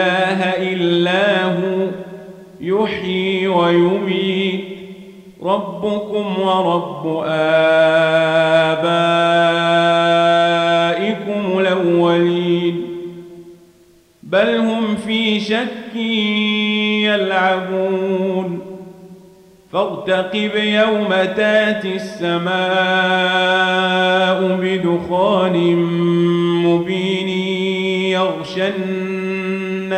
إله إلا هو يحيي ويميت. ربكم ورب آبائكم الأولين. بل هم في شك يلعبون. فارتقب يوم تاتي السماء بدخان مبين يغشى الناس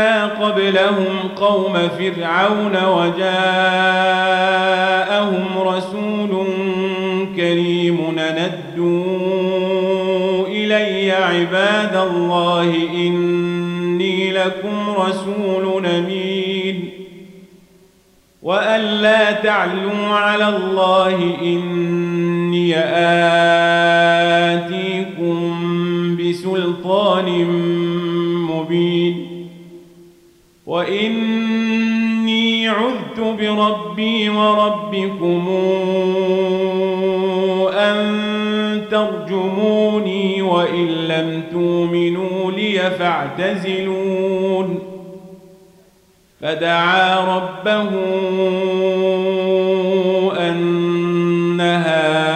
قبلهم قوم فرعون وجاءهم رسول كريم ندوا إلي عباد الله إني لكم رسول أمين وأن لا تعلوا على الله إني آتيكم بسلطان مبين وإني عذت بربي وربكم أن ترجموني وإن لم تؤمنوا لي فاعتزلون فدعا ربه أن هؤلاء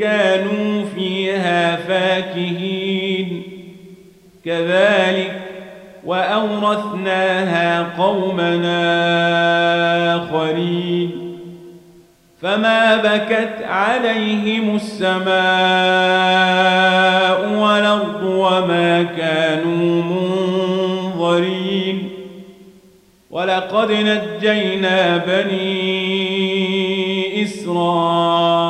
كانوا فيها فاكهين. كذلك وأورثناها قومنا آخرين. فما بكت عليهم السماء والأرض وما كانوا منظرين. ولقد نجينا بني إسرائيل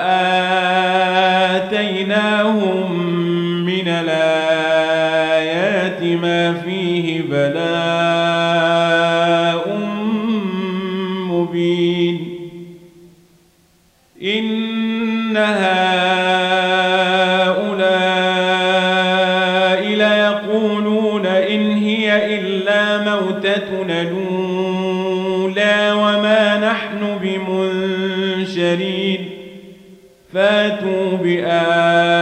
إن هؤلاء ليقولون إن هي إلا موتتنا الأولى وما نحن بمنشرين. فاتوا بآبائنا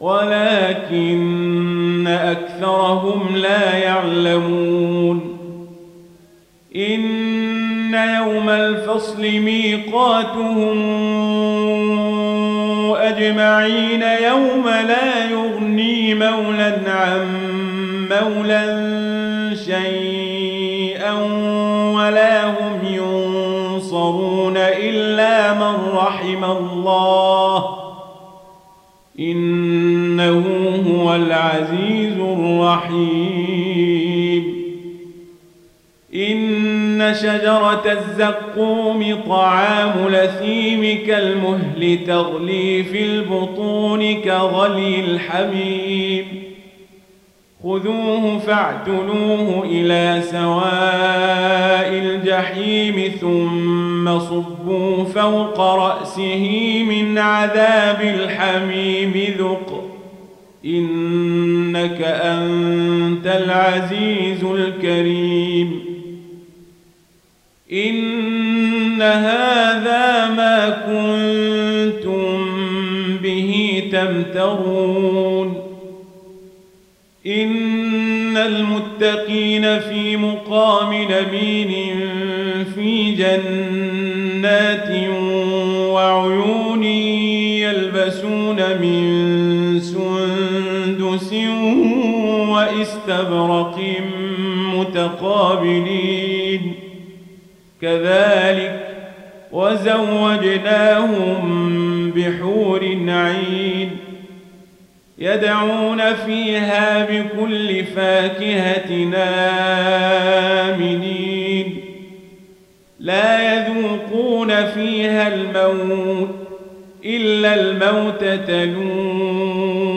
ولكن أكثرهم لا يعلمون. إن يوم الفصل ميقاتهم أجمعين يوم لا يغني مولا عن مولا شيئا ولا هم ينصرون إلا من رحم الله. العزيز الرحيم. إن شجرة الزقوم طعام لثيم كالمهل تغلي في البطون كغلي الحميم. خذوه فاعتلوه إلى سواء الجحيم ثم صبوا فوق رأسه من عذاب الحميم ذق. إنك أنت العزيز الكريم. إن هذا ما كنتم به تمترون. إن المتقين في مقام نبين في جنات وعيون واستبرق متقابلين. كذلك وزوجناهم بحور عين يدعون فيها بكل فاكهة آمنين. لا يذوقون فيها الموت إلا الموتة الأولى.